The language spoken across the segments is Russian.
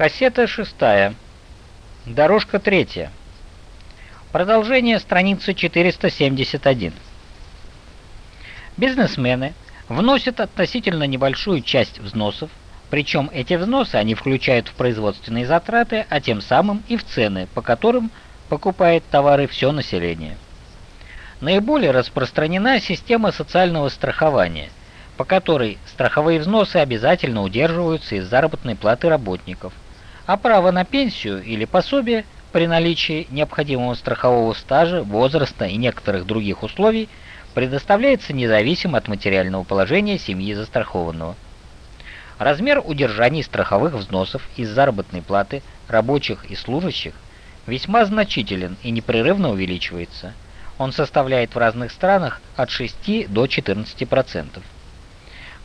Кассета шестая. Дорожка третья. Продолжение страницы 471. Бизнесмены вносят относительно небольшую часть взносов, причем эти взносы они включают в производственные затраты, а тем самым и в цены, по которым покупает товары все население. Наиболее распространена система социального страхования, по которой страховые взносы обязательно удерживаются из заработной платы работников – а право на пенсию или пособие при наличии необходимого страхового стажа, возраста и некоторых других условий предоставляется независимо от материального положения семьи застрахованного. Размер удержаний страховых взносов из заработной платы рабочих и служащих весьма значителен и непрерывно увеличивается. Он составляет в разных странах от 6 до 14%.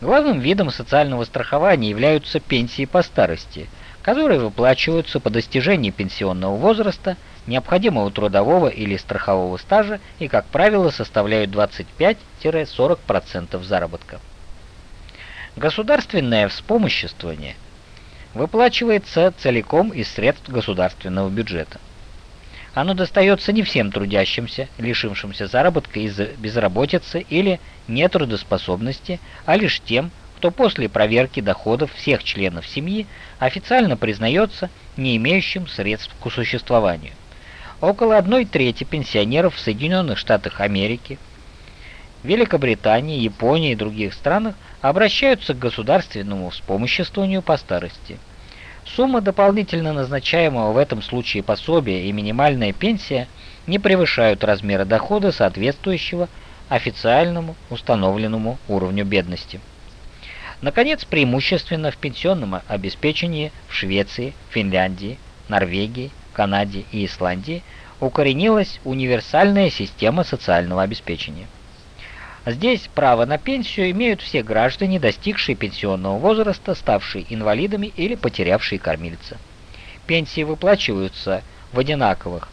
Главным видом социального страхования являются пенсии по старости – которые выплачиваются по достижении пенсионного возраста, необходимого трудового или страхового стажа и, как правило, составляют 25-40% заработка. Государственное вспомоществование выплачивается целиком из средств государственного бюджета. Оно достается не всем трудящимся, лишившимся заработка из-за безработицы или нетрудоспособности, а лишь тем, кто после проверки доходов всех членов семьи официально признается не имеющим средств к существованию. Около одной трети пенсионеров в Соединенных Штатах Америки, Великобритании, Японии и других странах обращаются к государственному вспомоществованию по старости. Сумма дополнительно назначаемого в этом случае пособия и минимальная пенсия не превышают размера дохода, соответствующего официальному установленному уровню бедности. Наконец, преимущественно в пенсионном обеспечении в Швеции, Финляндии, Норвегии, Канаде и Исландии укоренилась универсальная система социального обеспечения. Здесь право на пенсию имеют все граждане, достигшие пенсионного возраста, ставшие инвалидами или потерявшие кормильца. Пенсии выплачиваются в одинаковых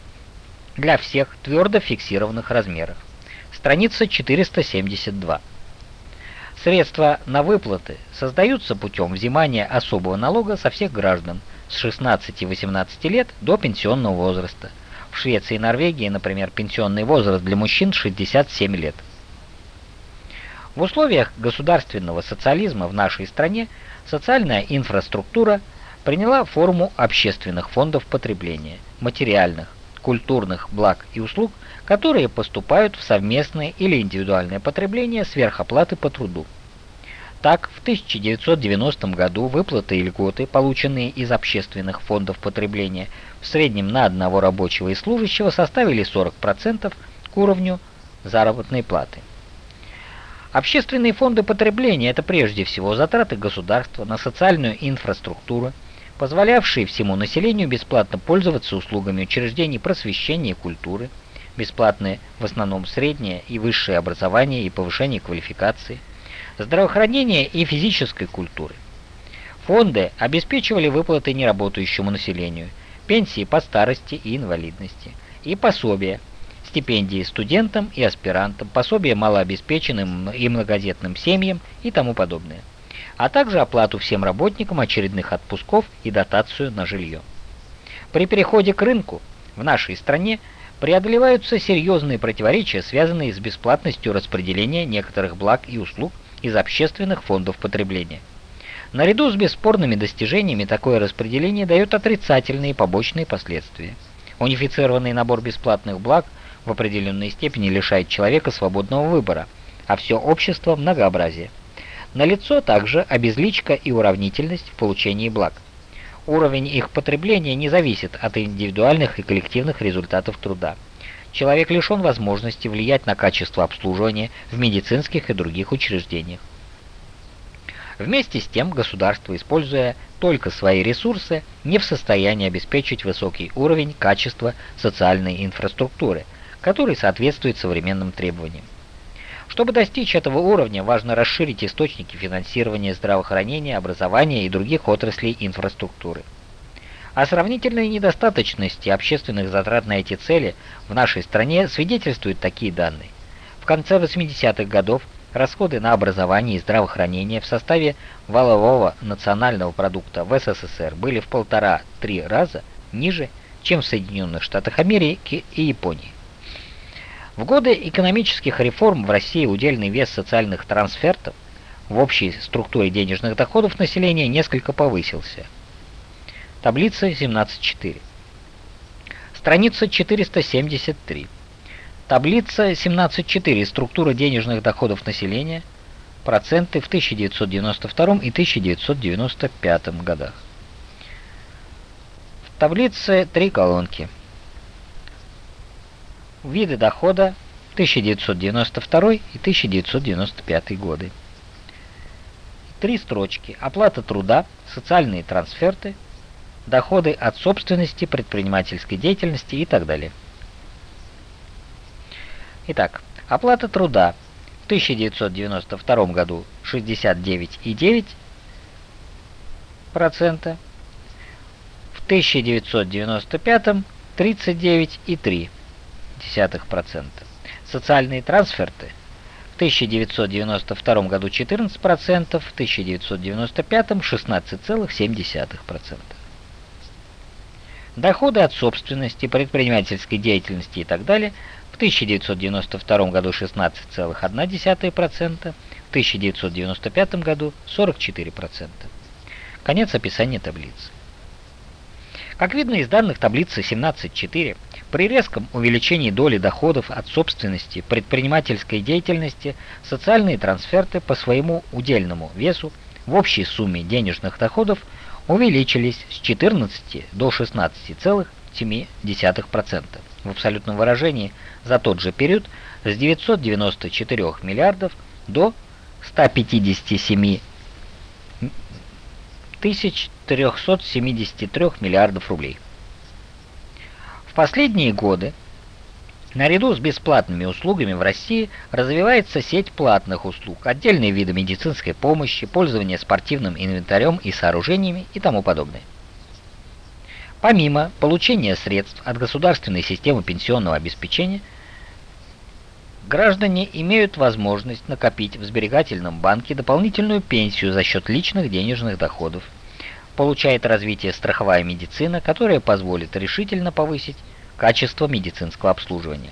для всех твердо фиксированных размерах. Страница 472. Средства на выплаты создаются путем взимания особого налога со всех граждан с 16-18 лет до пенсионного возраста. В Швеции и Норвегии, например, пенсионный возраст для мужчин 67 лет. В условиях государственного социализма в нашей стране социальная инфраструктура приняла форму общественных фондов потребления, материальных, культурных благ и услуг, которые поступают в совместное или индивидуальное потребление сверх оплаты по труду. Так, в 1990 году выплаты и льготы, полученные из общественных фондов потребления, в среднем на одного рабочего и служащего составили 40% к уровню заработной платы. Общественные фонды потребления – это прежде всего затраты государства на социальную инфраструктуру, позволявшие всему населению бесплатно пользоваться услугами учреждений просвещения и культуры, бесплатное в основном среднее и высшее образование и повышение квалификации, здравоохранения и физической культуры. Фонды обеспечивали выплаты неработающему населению, пенсии по старости и инвалидности, и пособия, стипендии студентам и аспирантам, пособия малообеспеченным и многодетным семьям и тому подобное а также оплату всем работникам очередных отпусков и дотацию на жилье. При переходе к рынку в нашей стране преодолеваются серьезные противоречия, связанные с бесплатностью распределения некоторых благ и услуг из общественных фондов потребления. Наряду с бесспорными достижениями такое распределение дает отрицательные побочные последствия. Унифицированный набор бесплатных благ в определенной степени лишает человека свободного выбора, а все общество – многообразия. Налицо также обезличка и уравнительность в получении благ. Уровень их потребления не зависит от индивидуальных и коллективных результатов труда. Человек лишен возможности влиять на качество обслуживания в медицинских и других учреждениях. Вместе с тем государство, используя только свои ресурсы, не в состоянии обеспечить высокий уровень качества социальной инфраструктуры, который соответствует современным требованиям. Чтобы достичь этого уровня, важно расширить источники финансирования здравоохранения, образования и других отраслей инфраструктуры. О сравнительной недостаточности общественных затрат на эти цели в нашей стране свидетельствуют такие данные. В конце 80-х годов расходы на образование и здравоохранение в составе валового национального продукта в СССР были в полтора-три раза ниже, чем в Соединенных Штатах Америки и Японии. В годы экономических реформ в России удельный вес социальных трансфертов в общей структуре денежных доходов населения несколько повысился. Таблица 17.4. Страница 473. Таблица 17.4. Структура денежных доходов населения. Проценты в 1992 и 1995 годах. В таблице три колонки. Виды дохода 1992 и 1995 годы. Три строчки. Оплата труда, социальные трансферты, доходы от собственности, предпринимательской деятельности и так далее. Итак, оплата труда в 1992 году 69,9%, в 1995 39,3%. Социальные трансферты в 1992 году 14%, в 1995 16,7%. Доходы от собственности, предпринимательской деятельности и так далее в 1992 году 16,1%, в 1995 году 44%. Конец описания таблицы. Как видно из данных таблицы 17.4, при резком увеличении доли доходов от собственности, предпринимательской деятельности, социальные трансферты по своему удельному весу в общей сумме денежных доходов увеличились с 14 до 16,7%. В абсолютном выражении за тот же период с 994 миллиардов до 157 тысяч 373 миллиардов рублей. В последние годы Наряду с бесплатными услугами в России развивается сеть платных услуг, отдельные виды медицинской помощи, пользование спортивным инвентарем и сооружениями и тому подобное. Помимо получения средств от государственной системы пенсионного обеспечения, граждане имеют возможность накопить в сберегательном банке дополнительную пенсию за счет личных денежных доходов. Получает развитие страховая медицина, которая позволит решительно повысить качество медицинского обслуживания.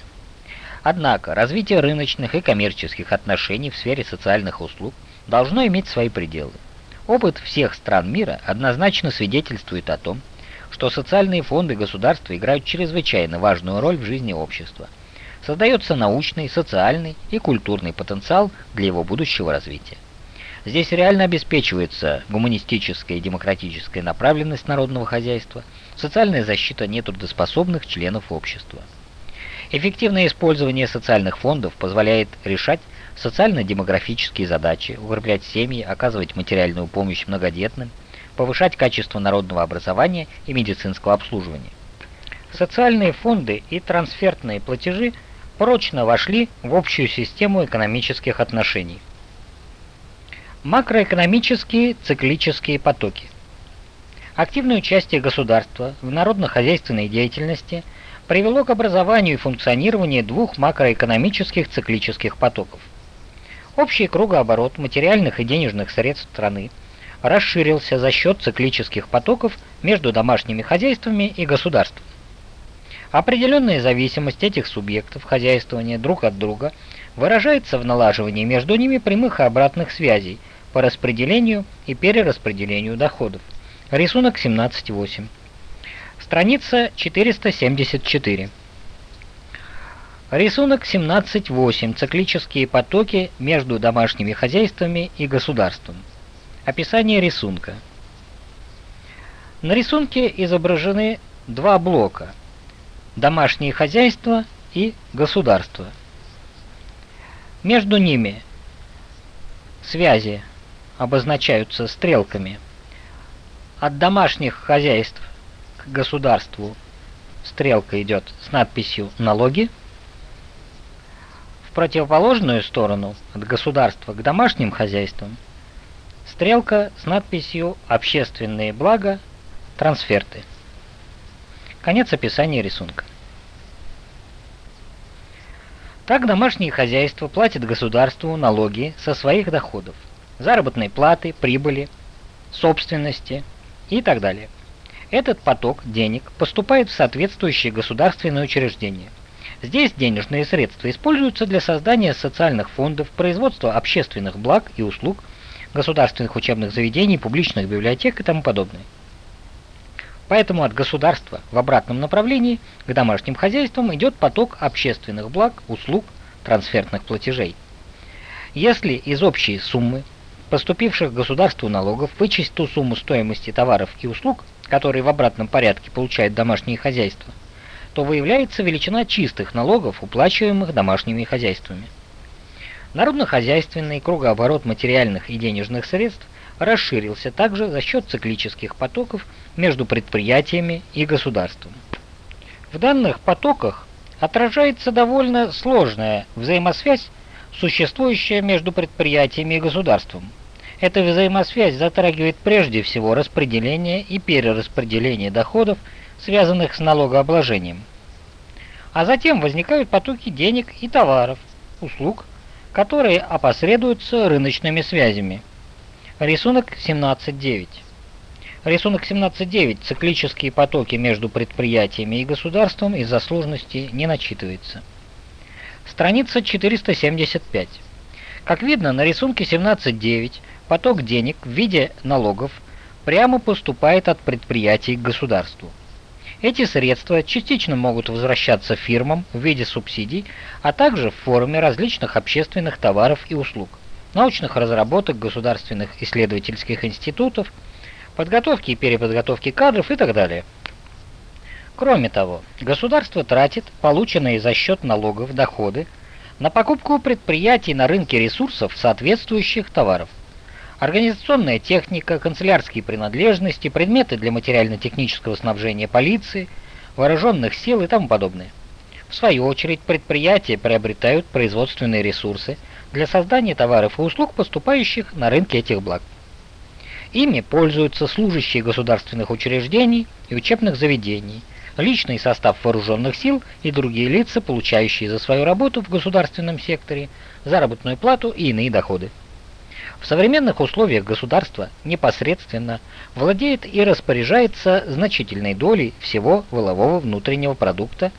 Однако развитие рыночных и коммерческих отношений в сфере социальных услуг должно иметь свои пределы. Опыт всех стран мира однозначно свидетельствует о том, что социальные фонды государства играют чрезвычайно важную роль в жизни общества. Создается научный, социальный и культурный потенциал для его будущего развития. Здесь реально обеспечивается гуманистическая и демократическая направленность народного хозяйства, социальная защита нетрудоспособных членов общества. Эффективное использование социальных фондов позволяет решать социально-демографические задачи, укреплять семьи, оказывать материальную помощь многодетным, повышать качество народного образования и медицинского обслуживания. Социальные фонды и трансфертные платежи прочно вошли в общую систему экономических отношений. Макроэкономические циклические потоки. Активное участие государства в народно-хозяйственной деятельности привело к образованию и функционированию двух макроэкономических циклических потоков. Общий кругооборот материальных и денежных средств страны расширился за счет циклических потоков между домашними хозяйствами и государством. Определенная зависимость этих субъектов хозяйствования друг от друга выражается в налаживании между ними прямых и обратных связей – по распределению и перераспределению доходов. Рисунок 17.8. Страница 474. Рисунок 17.8. Циклические потоки между домашними хозяйствами и государством. Описание рисунка. На рисунке изображены два блока – домашние хозяйства и государство. Между ними связи обозначаются стрелками. От домашних хозяйств к государству стрелка идет с надписью «Налоги». В противоположную сторону, от государства к домашним хозяйствам, стрелка с надписью «Общественные блага. Трансферты». Конец описания рисунка. Так домашние хозяйства платят государству налоги со своих доходов, заработной платы, прибыли, собственности и так далее. Этот поток денег поступает в соответствующие государственные учреждения. Здесь денежные средства используются для создания социальных фондов, производства общественных благ и услуг, государственных учебных заведений, публичных библиотек и тому подобное. Поэтому от государства в обратном направлении к домашним хозяйствам идет поток общественных благ, услуг, трансфертных платежей. Если из общей суммы поступивших государству налогов вычесть ту сумму стоимости товаров и услуг, которые в обратном порядке получают домашние хозяйства, то выявляется величина чистых налогов, уплачиваемых домашними хозяйствами. Народно-хозяйственный кругооборот материальных и денежных средств расширился также за счет циклических потоков между предприятиями и государством. В данных потоках отражается довольно сложная взаимосвязь, существующая между предприятиями и государством. Эта взаимосвязь затрагивает прежде всего распределение и перераспределение доходов, связанных с налогообложением. А затем возникают потоки денег и товаров, услуг, которые опосредуются рыночными связями. Рисунок 17.9. Рисунок 17.9. Циклические потоки между предприятиями и государством из-за сложности не начитывается. Страница 475. Как видно, на рисунке 17.9 поток денег в виде налогов прямо поступает от предприятий к государству. Эти средства частично могут возвращаться фирмам в виде субсидий, а также в форме различных общественных товаров и услуг научных разработок государственных исследовательских институтов, подготовки и переподготовки кадров и так далее. Кроме того, государство тратит полученные за счет налогов доходы на покупку предприятий на рынке ресурсов соответствующих товаров. Организационная техника, канцелярские принадлежности, предметы для материально-технического снабжения полиции, вооруженных сил и тому подобное. В свою очередь предприятия приобретают производственные ресурсы – для создания товаров и услуг, поступающих на рынки этих благ. Ими пользуются служащие государственных учреждений и учебных заведений, личный состав вооруженных сил и другие лица, получающие за свою работу в государственном секторе заработную плату и иные доходы. В современных условиях государство непосредственно владеет и распоряжается значительной долей всего волового внутреннего продукта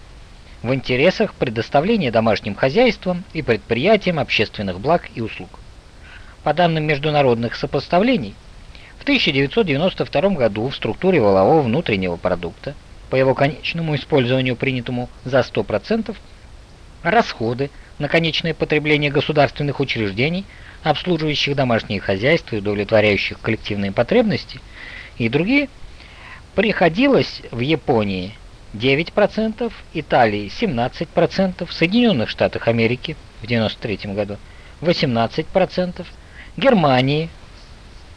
в интересах предоставления домашним хозяйствам и предприятиям общественных благ и услуг. По данным международных сопоставлений, в 1992 году в структуре волового внутреннего продукта по его конечному использованию принятому за 100%, расходы на конечное потребление государственных учреждений, обслуживающих домашние хозяйства и удовлетворяющих коллективные потребности, и другие, приходилось в Японии 9%, Италии 17%, в Соединенных Штатах Америки в 1993 году 18%, Германии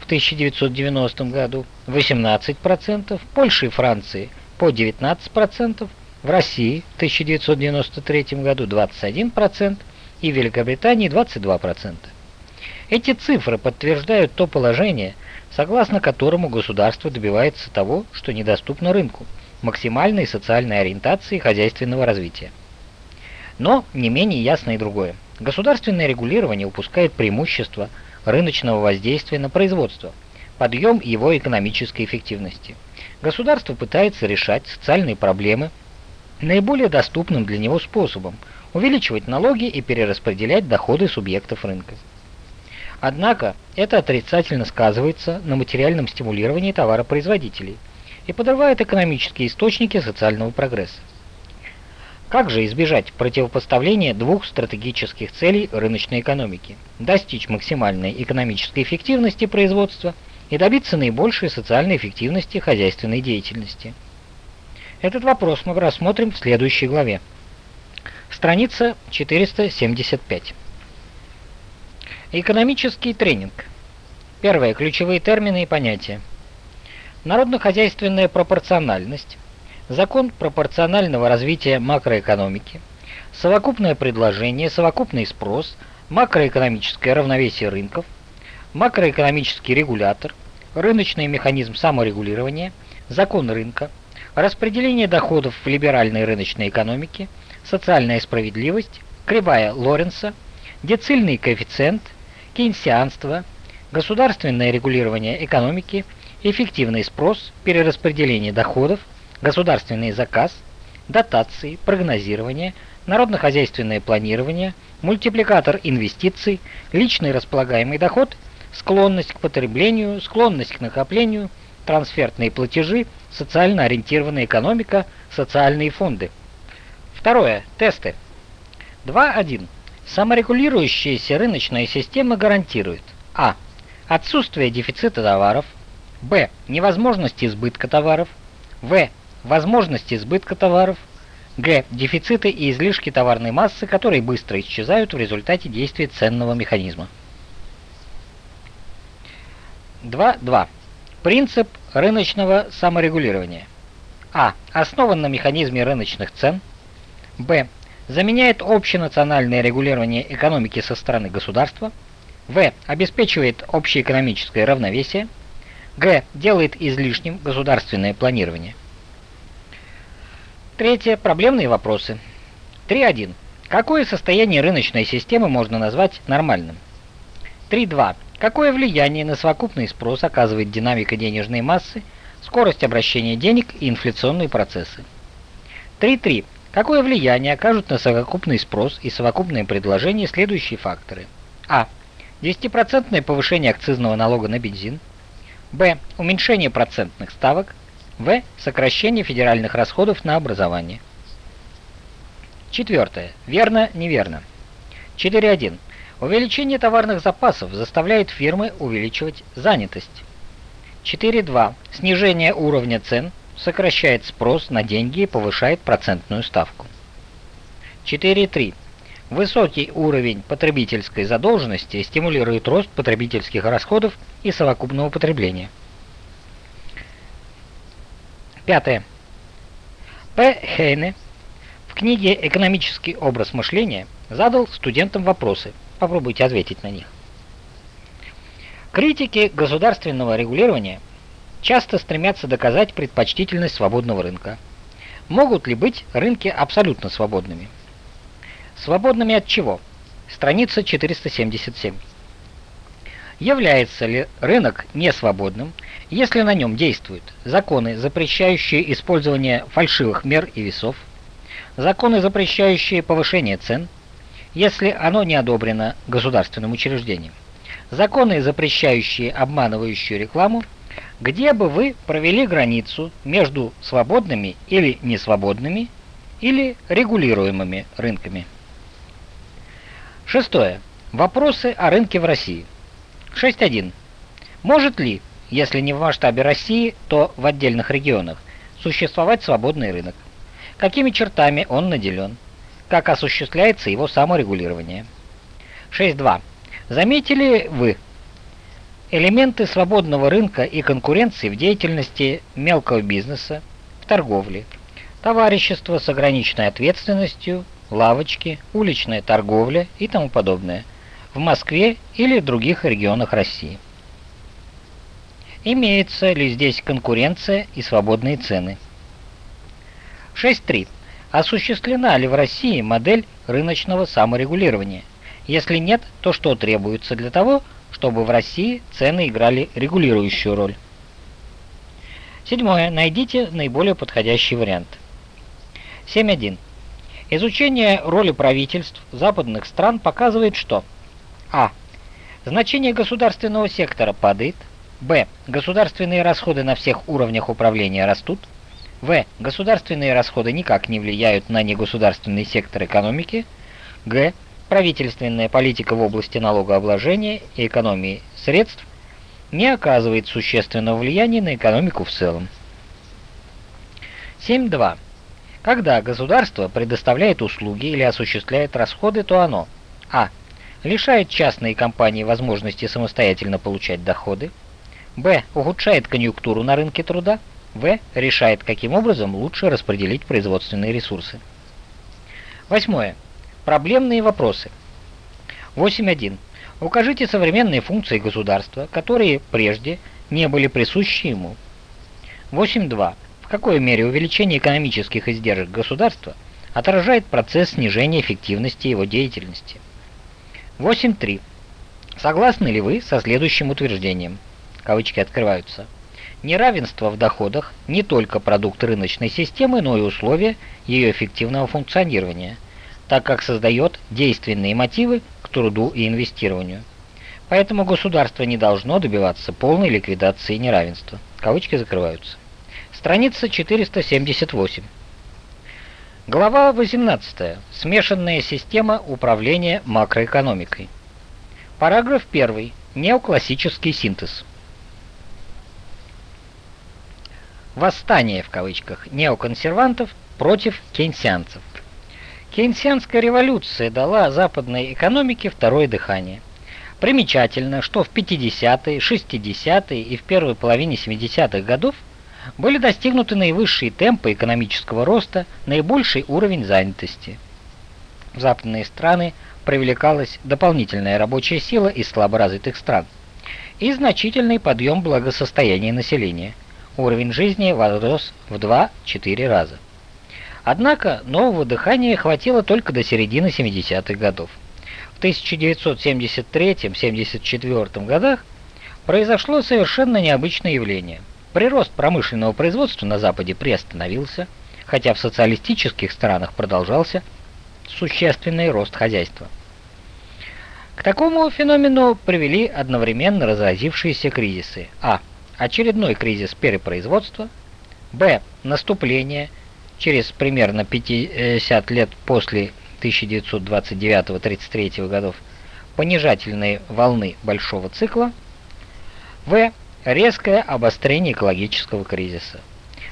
1990 году 18%, Польши и Франции по 19%, в России в 1993 году 21% и в Великобритании 22%. Эти цифры подтверждают то положение, согласно которому государство добивается того, что недоступно рынку – максимальной социальной ориентации хозяйственного развития. Но не менее ясно и другое. Государственное регулирование упускает преимущество рыночного воздействия на производство, подъем его экономической эффективности. Государство пытается решать социальные проблемы наиболее доступным для него способом, увеличивать налоги и перераспределять доходы субъектов рынка. Однако это отрицательно сказывается на материальном стимулировании товаропроизводителей – и подрывает экономические источники социального прогресса. Как же избежать противопоставления двух стратегических целей рыночной экономики? Достичь максимальной экономической эффективности производства и добиться наибольшей социальной эффективности хозяйственной деятельности. Этот вопрос мы рассмотрим в следующей главе. Страница 475. Экономический тренинг. Первое. Ключевые термины и понятия. Народно-хозяйственная пропорциональность, закон пропорционального развития макроэкономики, совокупное предложение, совокупный спрос, макроэкономическое равновесие рынков, макроэкономический регулятор, рыночный механизм саморегулирования, закон рынка, распределение доходов в либеральной рыночной экономике, социальная справедливость, кривая Лоренца, децильный коэффициент, кейнсианство, государственное регулирование экономики, эффективный спрос, перераспределение доходов, государственный заказ, дотации, прогнозирование, народно-хозяйственное планирование, мультипликатор инвестиций, личный располагаемый доход, склонность к потреблению, склонность к накоплению, трансфертные платежи, социально ориентированная экономика, социальные фонды. Второе. Тесты. 2.1. Саморегулирующаяся рыночная система гарантирует а. Отсутствие дефицита товаров, б. Невозможность избытка товаров, в. Возможность избытка товаров, г. Дефициты и излишки товарной массы, которые быстро исчезают в результате действия ценного механизма. 2.2. Принцип рыночного саморегулирования. А. Основан на механизме рыночных цен. Б. Заменяет общенациональное регулирование экономики со стороны государства. В. Обеспечивает общеэкономическое равновесие. Г. Делает излишним государственное планирование. Третье. Проблемные вопросы. 3.1. Какое состояние рыночной системы можно назвать нормальным? 3.2. Какое влияние на совокупный спрос оказывает динамика денежной массы, скорость обращения денег и инфляционные процессы? 3.3. Какое влияние окажут на совокупный спрос и совокупное предложение следующие факторы? А. 10% повышение акцизного налога на бензин. Б. Уменьшение процентных ставок. В. Сокращение федеральных расходов на образование. Четвертое. Верно, неверно. 4.1. Увеличение товарных запасов заставляет фирмы увеличивать занятость. 4.2. Снижение уровня цен сокращает спрос на деньги и повышает процентную ставку. 4.3. Высокий уровень потребительской задолженности стимулирует рост потребительских расходов и совокупного потребления. Пятое. П. Хейне в книге «Экономический образ мышления» задал студентам вопросы – Попробуйте ответить на них. Критики государственного регулирования часто стремятся доказать предпочтительность свободного рынка. Могут ли быть рынки абсолютно свободными? Свободными от чего? Страница 477. Является ли рынок несвободным, если на нем действуют законы, запрещающие использование фальшивых мер и весов, законы, запрещающие повышение цен, если оно не одобрено государственным учреждением. Законы, запрещающие обманывающую рекламу, где бы вы провели границу между свободными или несвободными или регулируемыми рынками. Шестое. Вопросы о рынке в России. 6.1. Может ли, если не в масштабе России, то в отдельных регионах, существовать свободный рынок? Какими чертами он наделен? как осуществляется его саморегулирование. 6.2. Заметили вы элементы свободного рынка и конкуренции в деятельности мелкого бизнеса, в торговле, товарищество с ограниченной ответственностью, лавочки, уличная торговля и тому подобное в Москве или других регионах России. Имеется ли здесь конкуренция и свободные цены? 6.3. Осуществлена ли в России модель рыночного саморегулирования? Если нет, то что требуется для того, чтобы в России цены играли регулирующую роль? Седьмое. Найдите наиболее подходящий вариант. 7.1. Изучение роли правительств западных стран показывает, что А. Значение государственного сектора падает. Б. Государственные расходы на всех уровнях управления растут. В. Государственные расходы никак не влияют на негосударственный сектор экономики. Г. Правительственная политика в области налогообложения и экономии средств не оказывает существенного влияния на экономику в целом. 7.2. Когда государство предоставляет услуги или осуществляет расходы, то оно а. Лишает частные компании возможности самостоятельно получать доходы, б. ухудшает конъюнктуру на рынке труда, в. Решает, каким образом лучше распределить производственные ресурсы. Восьмое. Проблемные вопросы. 8.1. Укажите современные функции государства, которые прежде не были присущи ему. 8.2. В какой мере увеличение экономических издержек государства отражает процесс снижения эффективности его деятельности. 8.3. Согласны ли вы со следующим утверждением? Кавычки открываются. Неравенство в доходах не только продукт рыночной системы, но и условие ее эффективного функционирования, так как создает действенные мотивы к труду и инвестированию. Поэтому государство не должно добиваться полной ликвидации неравенства. Кавычки закрываются. Страница 478. Глава 18. Смешанная система управления макроэкономикой. Параграф 1. Неоклассический синтез. Восстание в кавычках неоконсервантов против кейнсианцев. Кейнсианская революция дала западной экономике второе дыхание. Примечательно, что в 50-е, 60-е и в первой половине 70-х годов были достигнуты наивысшие темпы экономического роста, наибольший уровень занятости. В западные страны привлекалась дополнительная рабочая сила из слаборазвитых стран и значительный подъем благосостояния населения. Уровень жизни возрос в 2-4 раза. Однако нового дыхания хватило только до середины 70-х годов. В 1973-74 годах произошло совершенно необычное явление. Прирост промышленного производства на Западе приостановился, хотя в социалистических странах продолжался существенный рост хозяйства. К такому феномену привели одновременно разразившиеся кризисы. А. Очередной кризис перепроизводства. Б. Наступление через примерно 50 лет после 1929-33 годов понижательные волны большого цикла, в. Резкое обострение экологического кризиса.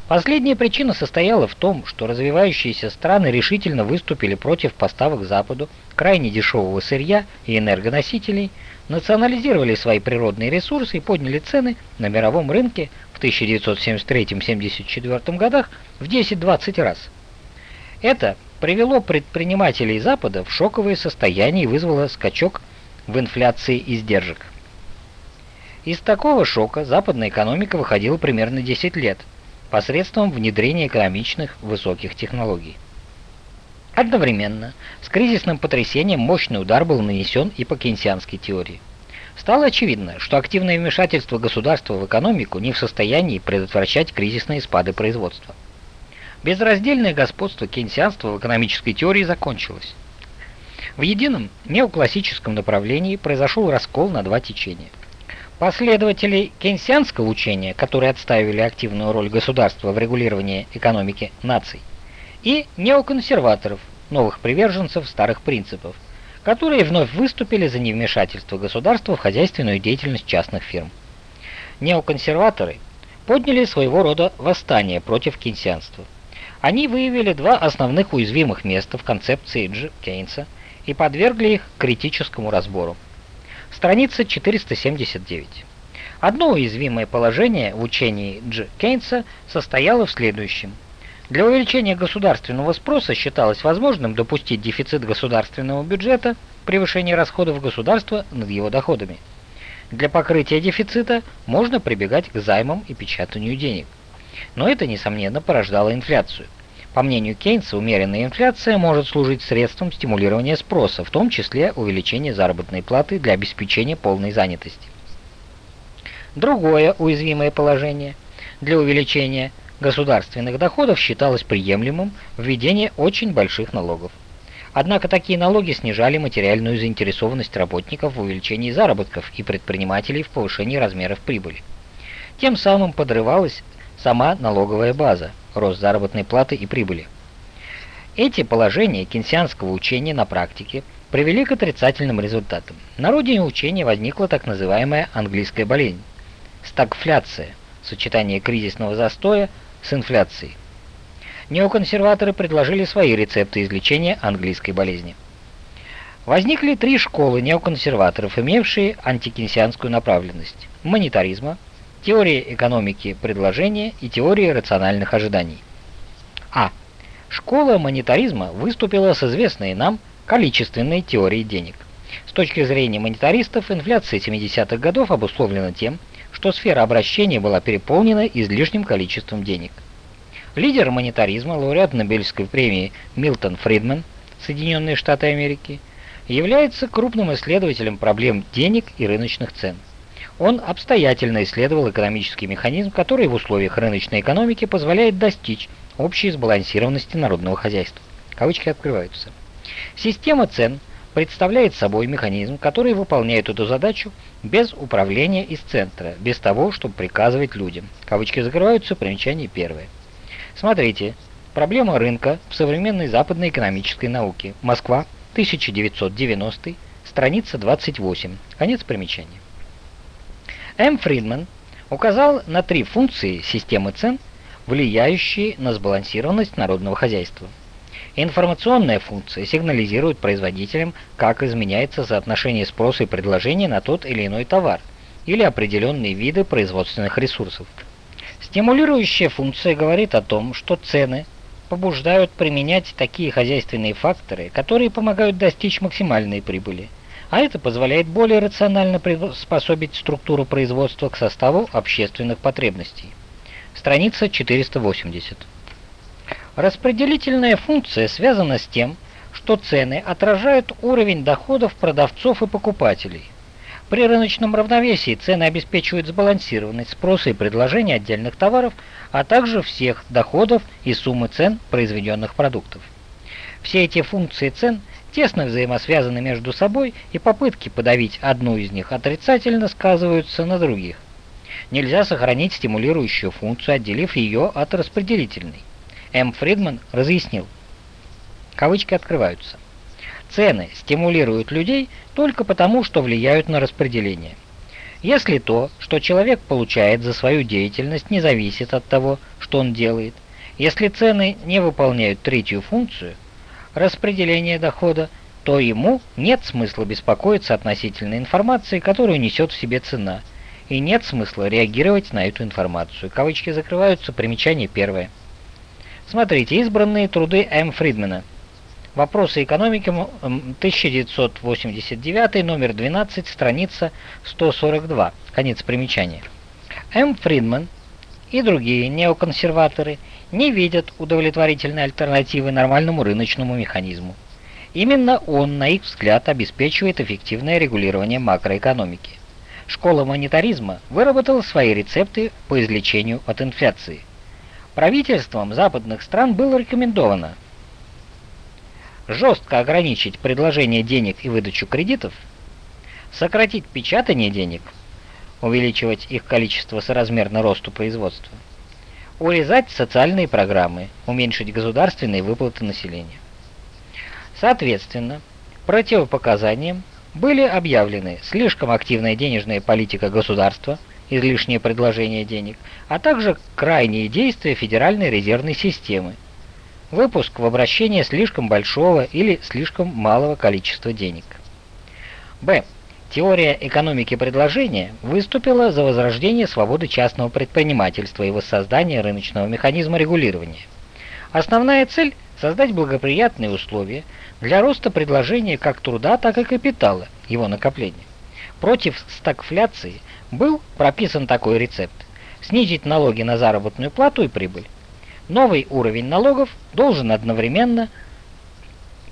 Последняя причина состояла в том, что развивающиеся страны решительно выступили против поставок Западу крайне дешевого сырья и энергоносителей, национализировали свои природные ресурсы и подняли цены на мировом рынке в 1973-74 годах в 10-20 раз. Это привело предпринимателей Запада в шоковое состояние и вызвало скачок в инфляции издержек. Из такого шока западная экономика выходила примерно 10 лет посредством внедрения экономичных высоких технологий. Одновременно с кризисным потрясением мощный удар был нанесен и по кейнсианской теории. Стало очевидно, что активное вмешательство государства в экономику не в состоянии предотвращать кризисные спады производства. Безраздельное господство кейнсианства в экономической теории закончилось. В едином неоклассическом направлении произошел раскол на два течения. Последователи кейнсианского учения, которые отстаивали активную роль государства в регулировании экономики наций, и неоконсерваторов, новых приверженцев старых принципов, которые вновь выступили за невмешательство государства в хозяйственную деятельность частных фирм. Неоконсерваторы подняли своего рода восстание против кейнсианства. Они выявили два основных уязвимых места в концепции Дж. Кейнса и подвергли их критическому разбору. Страница 479. Одно уязвимое положение в учении Дж. Кейнса состояло в следующем. Для увеличения государственного спроса считалось возможным допустить дефицит государственного бюджета, превышение расходов государства над его доходами. Для покрытия дефицита можно прибегать к займам и печатанию денег. Но это, несомненно, порождало инфляцию. По мнению Кейнса, умеренная инфляция может служить средством стимулирования спроса, в том числе увеличения заработной платы для обеспечения полной занятости. Другое уязвимое положение для увеличения государственных доходов считалось приемлемым введение очень больших налогов. Однако такие налоги снижали материальную заинтересованность работников в увеличении заработков и предпринимателей в повышении размеров прибыли. Тем самым подрывалась сама налоговая база, рост заработной платы и прибыли. Эти положения кенсианского учения на практике привели к отрицательным результатам. На родине учения возникла так называемая английская болезнь – стагфляция, сочетание кризисного застоя с инфляцией. Неоконсерваторы предложили свои рецепты излечения английской болезни. Возникли три школы неоконсерваторов, имевшие антикенсианскую направленность – монетаризма, теории экономики предложения и теории рациональных ожиданий. А. Школа монетаризма выступила с известной нам количественной теорией денег. С точки зрения монетаристов, инфляция 70-х годов обусловлена тем, что сфера обращения была переполнена излишним количеством денег. Лидер монетаризма, лауреат Нобелевской премии Милтон Фридман, Соединенные Штаты Америки, является крупным исследователем проблем денег и рыночных цен. Он обстоятельно исследовал экономический механизм, который в условиях рыночной экономики позволяет достичь общей сбалансированности народного хозяйства. Кавычки открываются. Система цен представляет собой механизм, который выполняет эту задачу без управления из центра, без того, чтобы приказывать людям. Кавычки закрываются, примечание первое. Смотрите, проблема рынка в современной западной экономической науке. Москва, 1990, страница 28. Конец примечания. М. Фридман указал на три функции системы цен, влияющие на сбалансированность народного хозяйства. Информационная функция сигнализирует производителям, как изменяется соотношение спроса и предложения на тот или иной товар или определенные виды производственных ресурсов. Стимулирующая функция говорит о том, что цены побуждают применять такие хозяйственные факторы, которые помогают достичь максимальной прибыли, а это позволяет более рационально приспособить структуру производства к составу общественных потребностей. Страница 480. Распределительная функция связана с тем, что цены отражают уровень доходов продавцов и покупателей. При рыночном равновесии цены обеспечивают сбалансированность спроса и предложения отдельных товаров, а также всех доходов и суммы цен произведенных продуктов. Все эти функции цен тесно взаимосвязаны между собой, и попытки подавить одну из них отрицательно сказываются на других. Нельзя сохранить стимулирующую функцию, отделив ее от распределительной. М. Фридман разъяснил. Кавычки открываются. Цены стимулируют людей только потому, что влияют на распределение. Если то, что человек получает за свою деятельность, не зависит от того, что он делает, если цены не выполняют третью функцию, распределение дохода, то ему нет смысла беспокоиться относительно информации, которую несет в себе цена, и нет смысла реагировать на эту информацию. Кавычки закрываются, примечание первое. Смотрите, избранные труды М. Фридмана. Вопросы экономики, 1989, номер 12, страница 142. Конец примечания. М. Фридман и другие неоконсерваторы не видят удовлетворительной альтернативы нормальному рыночному механизму. Именно он, на их взгляд, обеспечивает эффективное регулирование макроэкономики. Школа монетаризма выработала свои рецепты по излечению от инфляции – Правительством западных стран было рекомендовано жестко ограничить предложение денег и выдачу кредитов, сократить печатание денег, увеличивать их количество соразмерно росту производства, урезать социальные программы, уменьшить государственные выплаты населению. Соответственно, противопоказанием были объявлены слишком активная денежная политика государства – излишнее предложение денег, а также крайние действия Федеральной резервной системы, выпуск в обращение слишком большого или слишком малого количества денег. Б. Теория экономики предложения выступила за возрождение свободы частного предпринимательства и воссоздание рыночного механизма регулирования. Основная цель – создать благоприятные условия для роста предложения как труда, так и капитала, его накопления. Против стагфляции – был прописан такой рецепт – снизить налоги на заработную плату и прибыль. Новый уровень налогов должен одновременно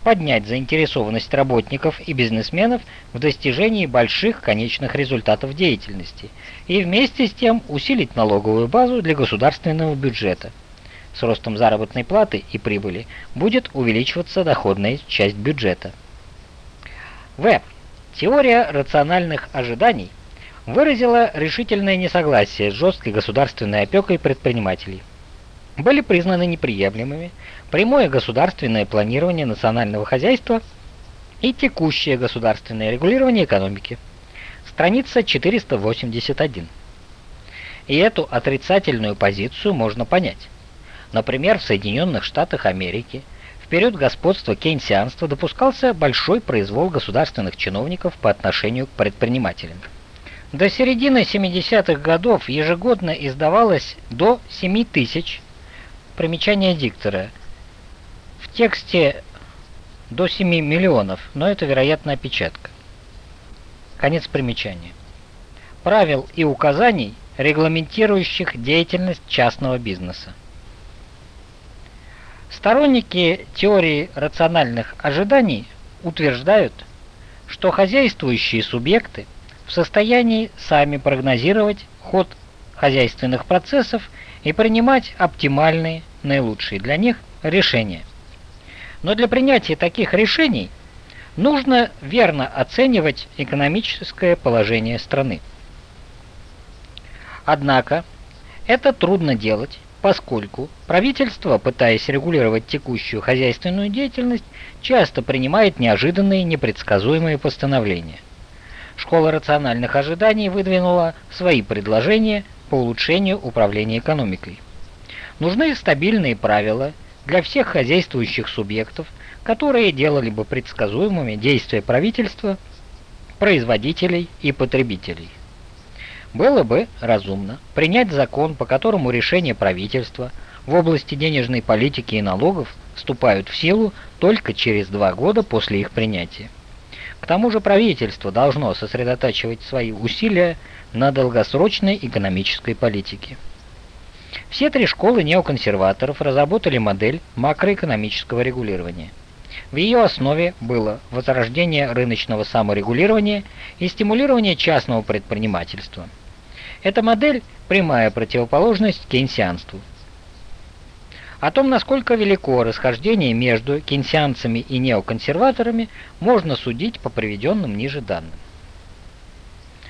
поднять заинтересованность работников и бизнесменов в достижении больших конечных результатов деятельности и вместе с тем усилить налоговую базу для государственного бюджета. С ростом заработной платы и прибыли будет увеличиваться доходная часть бюджета. В. Теория рациональных ожиданий – выразила решительное несогласие с жесткой государственной опекой предпринимателей. Были признаны неприемлемыми прямое государственное планирование национального хозяйства и текущее государственное регулирование экономики. Страница 481. И эту отрицательную позицию можно понять. Например, в Соединенных Штатах Америки в период господства кейнсианства допускался большой произвол государственных чиновников по отношению к предпринимателям. До середины 70-х годов ежегодно издавалось до 7 тысяч, примечание диктора, в тексте до 7 миллионов, но это, вероятно, опечатка. Конец примечания. Правил и указаний, регламентирующих деятельность частного бизнеса. Сторонники теории рациональных ожиданий утверждают, что хозяйствующие субъекты в состоянии сами прогнозировать ход хозяйственных процессов и принимать оптимальные, наилучшие для них решения. Но для принятия таких решений нужно верно оценивать экономическое положение страны. Однако это трудно делать, поскольку правительство, пытаясь регулировать текущую хозяйственную деятельность, часто принимает неожиданные непредсказуемые постановления. Школа рациональных ожиданий выдвинула свои предложения по улучшению управления экономикой. Нужны стабильные правила для всех хозяйствующих субъектов, которые делали бы предсказуемыми действия правительства, производителей и потребителей. Было бы разумно принять закон, по которому решения правительства в области денежной политики и налогов вступают в силу только через два года после их принятия. К тому же правительство должно сосредотачивать свои усилия на долгосрочной экономической политике. Все три школы неоконсерваторов разработали модель макроэкономического регулирования. В ее основе было возрождение рыночного саморегулирования и стимулирование частного предпринимательства. Эта модель – прямая противоположность кейнсианству. О том, насколько велико расхождение между кейнсианцами и неоконсерваторами, можно судить по приведенным ниже данным.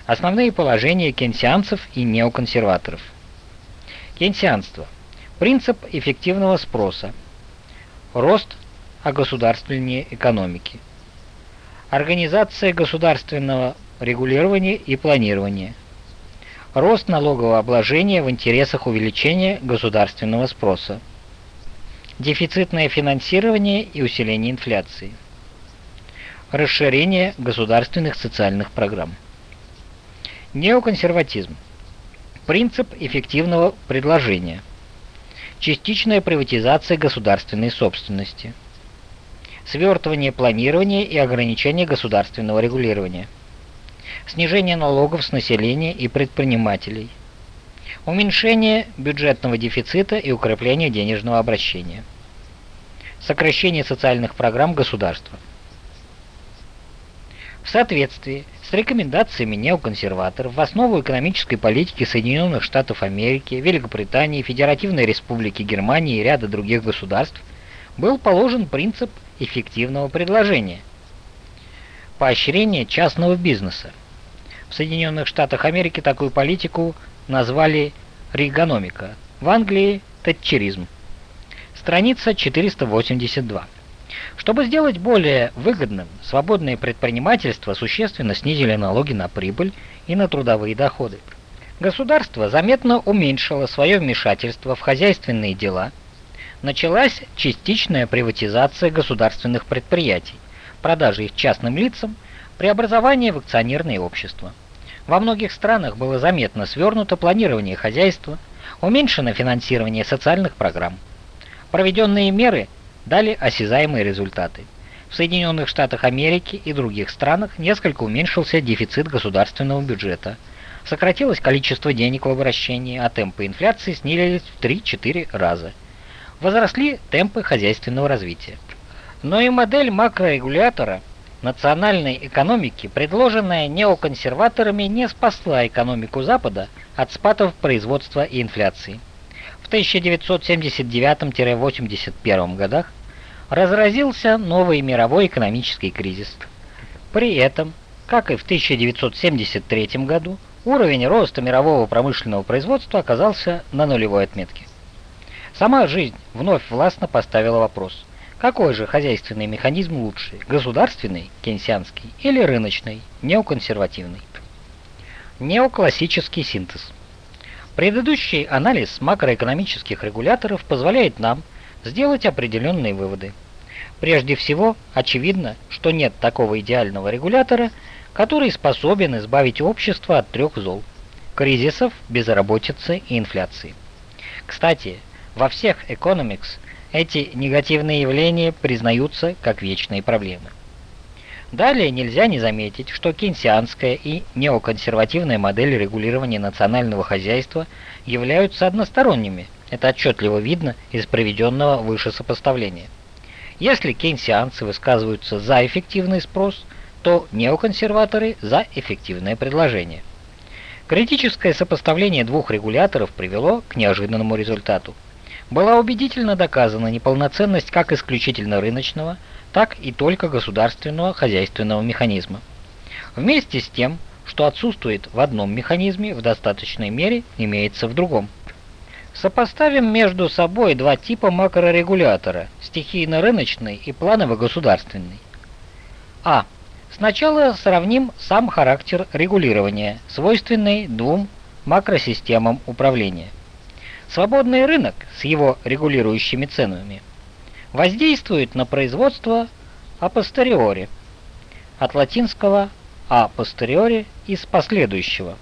Основные положения кейнсианцев и неоконсерваторов. Кейнсианство. Принцип эффективного спроса. Рост огосударствления экономики. Организация государственного регулирования и планирования. Рост налогового обложения в интересах увеличения государственного спроса. Дефицитное финансирование и усиление инфляции. Расширение государственных социальных программ. Неоконсерватизм. Принцип эффективного предложения. Частичная приватизация государственной собственности. Свертывание планирования и ограничение государственного регулирования. Снижение налогов с населения и предпринимателей. Уменьшение бюджетного дефицита и укрепление денежного обращения. Сокращение социальных программ государства. В соответствии с рекомендациями неоконсерваторов в основу экономической политики Соединенных Штатов Америки, Великобритании, Федеративной Республики Германии и ряда других государств был положен принцип эффективного предложения – поощрение частного бизнеса. В Соединенных Штатах Америки такую политику назвали «ригономика», в Англии – «татчеризм». Страница 482. Чтобы сделать более выгодным свободное предпринимательство, существенно снизили налоги на прибыль и на трудовые доходы. Государство заметно уменьшило свое вмешательство в хозяйственные дела. Началась частичная приватизация государственных предприятий, продажа их частным лицам, преобразование в акционерные общества. Во многих странах было заметно свернуто планирование хозяйства, уменьшено финансирование социальных программ. Проведенные меры – дали осязаемые результаты. В Соединенных Штатах Америки и других странах несколько уменьшился дефицит государственного бюджета. Сократилось количество денег в обращении, а темпы инфляции снизились в 3-4 раза. Возросли темпы хозяйственного развития. Но и модель макрорегулятора национальной экономики, предложенная неоконсерваторами, не спасла экономику Запада от спадов производства и инфляции. 1979-81 годах разразился новый мировой экономический кризис. При этом, как и в 1973 году, уровень роста мирового промышленного производства оказался на нулевой отметке. Сама жизнь вновь властно поставила вопрос, какой же хозяйственный механизм лучше, государственный, кейнсианский или рыночный, неоконсервативный? Неоклассический синтез – Предыдущий анализ макроэкономических регуляторов позволяет нам сделать определенные выводы. Прежде всего, очевидно, что нет такого идеального регулятора, который способен избавить общество от трех зол – кризисов, безработицы и инфляции. Кстати, во всех экономикс эти негативные явления признаются как вечные проблемы. Далее нельзя не заметить, что кейнсианская и неоконсервативная модели регулирования национального хозяйства являются односторонними, Это отчетливо видно из приведенного выше сопоставления. Если кейнсианцы высказываются за эффективный спрос, то неоконсерваторы за эффективное предложение. Критическое сопоставление двух регуляторов привело к неожиданному результату. Была убедительно доказана неполноценность как исключительно рыночного, так и только государственного хозяйственного механизма. Вместе с тем, что отсутствует в одном механизме, в достаточной мере имеется в другом. Сопоставим между собой два типа макрорегулятора – стихийно-рыночный и планово-государственный. А. Сначала сравним сам характер регулирования, свойственный двум макросистемам управления. Свободный рынок с его регулирующими ценами воздействует на производство апостериори, от латинского «a posteriori» из последующего,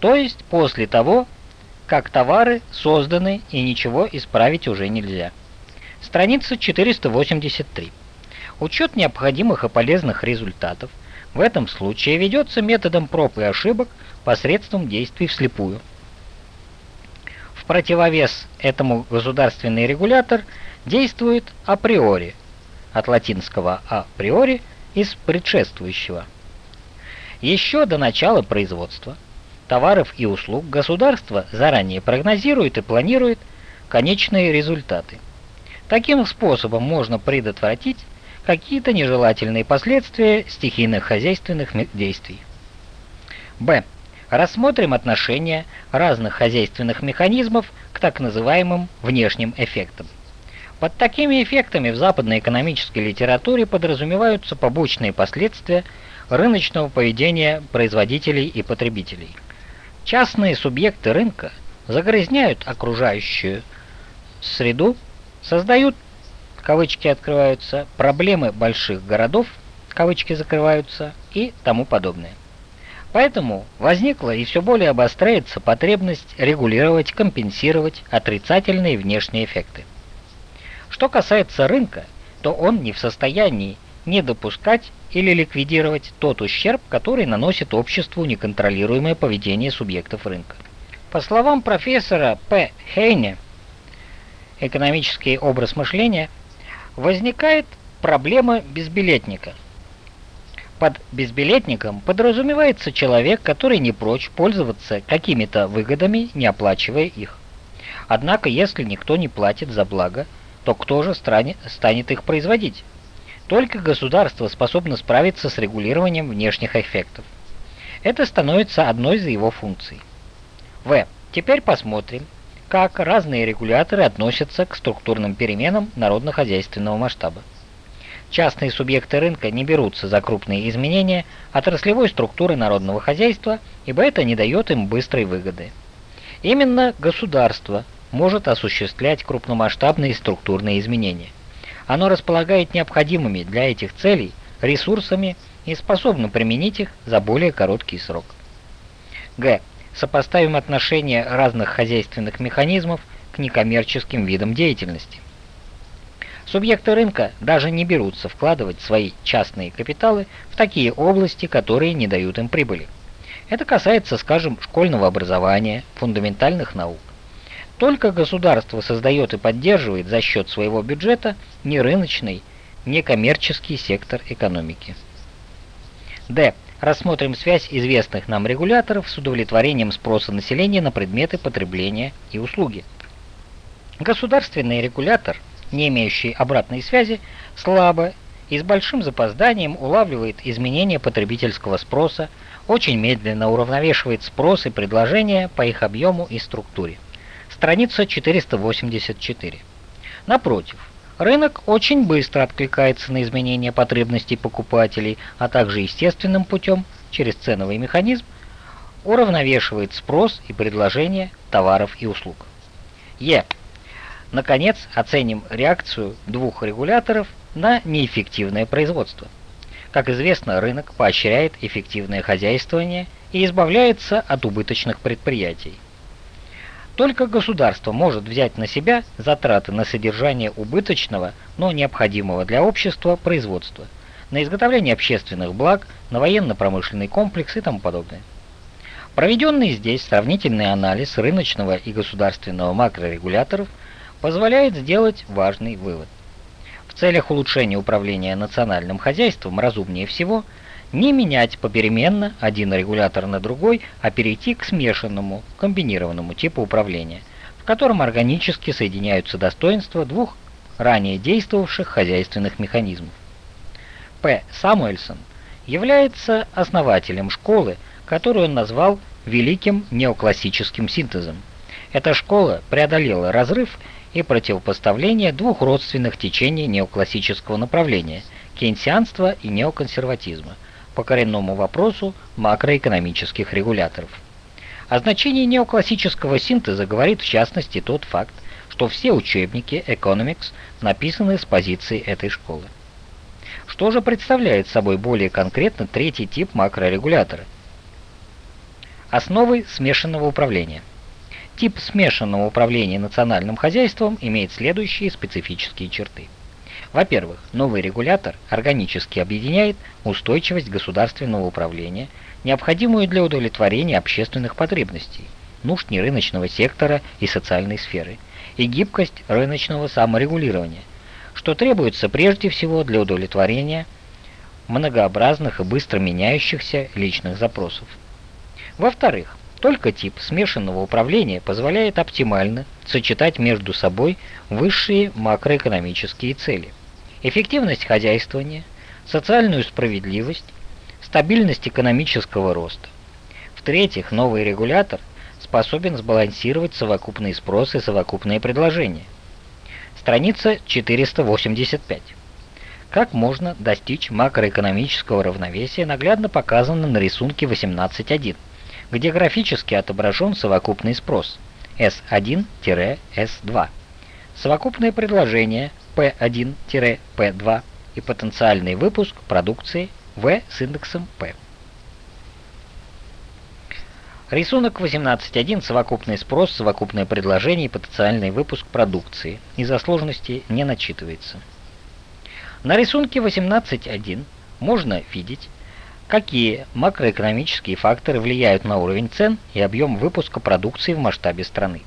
то есть после того, как товары созданы и ничего исправить уже нельзя. Страница 483. Учет необходимых и полезных результатов в этом случае ведется методом проб и ошибок посредством действий вслепую. Противовес этому государственный регулятор действует априори, от латинского априори из предшествующего. Еще до начала производства товаров и услуг государство заранее прогнозирует и планирует конечные результаты. Таким способом можно предотвратить какие-то нежелательные последствия стихийных хозяйственных действий. Б. Рассмотрим отношения разных хозяйственных механизмов к так называемым внешним эффектам. Под такими эффектами в западной экономической литературе подразумеваются побочные последствия рыночного поведения производителей и потребителей. Частные субъекты рынка загрязняют окружающую среду, создают кавычки открываются, проблемы больших городов, кавычки закрываются и тому подобное. Поэтому возникла и все более обостряется потребность регулировать, компенсировать отрицательные внешние эффекты. Что касается рынка, то он не в состоянии не допускать или ликвидировать тот ущерб, который наносит обществу неконтролируемое поведение субъектов рынка. По словам профессора П. Хейне, экономический образ мышления – возникает проблема безбилетника. Под безбилетником подразумевается человек, который не прочь пользоваться какими-то выгодами, не оплачивая их. Однако, если никто не платит за благо, то кто же станет их производить? Только государство способно справиться с регулированием внешних эффектов. Это становится одной из его функций. В. Теперь посмотрим, как разные регуляторы относятся к структурным переменам народно-хозяйственного масштаба. Частные субъекты рынка не берутся за крупные изменения отраслевой структуры народного хозяйства, ибо это не дает им быстрой выгоды. Именно государство может осуществлять крупномасштабные структурные изменения. Оно располагает необходимыми для этих целей ресурсами и способно применить их за более короткий срок. Г сопоставим отношение разных хозяйственных механизмов к некоммерческим видам деятельности. Субъекты рынка даже не берутся вкладывать свои частные капиталы в такие области, которые не дают им прибыли. Это касается, скажем, школьного образования, фундаментальных наук. Только государство создает и поддерживает за счет своего бюджета нерыночный, некоммерческий сектор экономики. Д. Рассмотрим связь известных нам регуляторов с удовлетворением спроса населения на предметы потребления и услуги. Государственный регулятор, не имеющий обратной связи, слабо и с большим запозданием улавливает изменения потребительского спроса, очень медленно уравновешивает спрос и предложение по их объему и структуре. Страница 484. Напротив, Рынок очень быстро откликается на изменения потребностей покупателей, а также естественным путем, через ценовый механизм, уравновешивает спрос и предложение товаров и услуг. Е. Наконец, оценим реакцию двух регуляторов на неэффективное производство. Как известно, рынок поощряет эффективное хозяйствование и избавляется от убыточных предприятий. Только государство может взять на себя затраты на содержание убыточного, но необходимого для общества производства, на изготовление общественных благ, на военно-промышленный комплекс и тому подобное. Проведенный здесь сравнительный анализ рыночного и государственного макрорегуляторов позволяет сделать важный вывод. В целях улучшения управления национальным хозяйством разумнее всего не менять попеременно один регулятор на другой, а перейти к смешанному, комбинированному типу управления, в котором органически соединяются достоинства двух ранее действовавших хозяйственных механизмов. П. Самуэльсон является основателем школы, которую он назвал «великим неоклассическим синтезом». Эта школа преодолела разрыв и противопоставление двух родственных течений неоклассического направления – кейнсианства и неоконсерватизма по коренному вопросу макроэкономических регуляторов. О значении неоклассического синтеза говорит в частности тот факт, что все учебники Economics написаны с позиции этой школы. Что же представляет собой более конкретно третий тип макрорегулятора? Основы смешанного управления. Тип смешанного управления национальным хозяйством имеет следующие специфические черты. Во-первых, новый регулятор органически объединяет устойчивость государственного управления, необходимую для удовлетворения общественных потребностей, нужд нерыночного сектора и социальной сферы, и гибкость рыночного саморегулирования – что требуется прежде всего для удовлетворения многообразных и быстро меняющихся личных запросов. Во-вторых, только тип смешанного управления позволяет оптимально сочетать между собой высшие макроэкономические цели. Эффективность хозяйствования, социальную справедливость, стабильность экономического роста. В-третьих, новый регулятор способен сбалансировать совокупный спрос и совокупное предложение – Страница 485. Как можно достичь макроэкономического равновесия наглядно показано на рисунке 18.1, где графически отображен совокупный спрос S1-S2, совокупное предложение P1-P2 и потенциальный выпуск продукции V с индексом P. Рисунок 18.1. Совокупный спрос, совокупное предложение и потенциальный выпуск продукции. Из-за сложности не начитывается. На рисунке 18.1 можно видеть, какие макроэкономические факторы влияют на уровень цен и объем выпуска продукции в масштабе страны.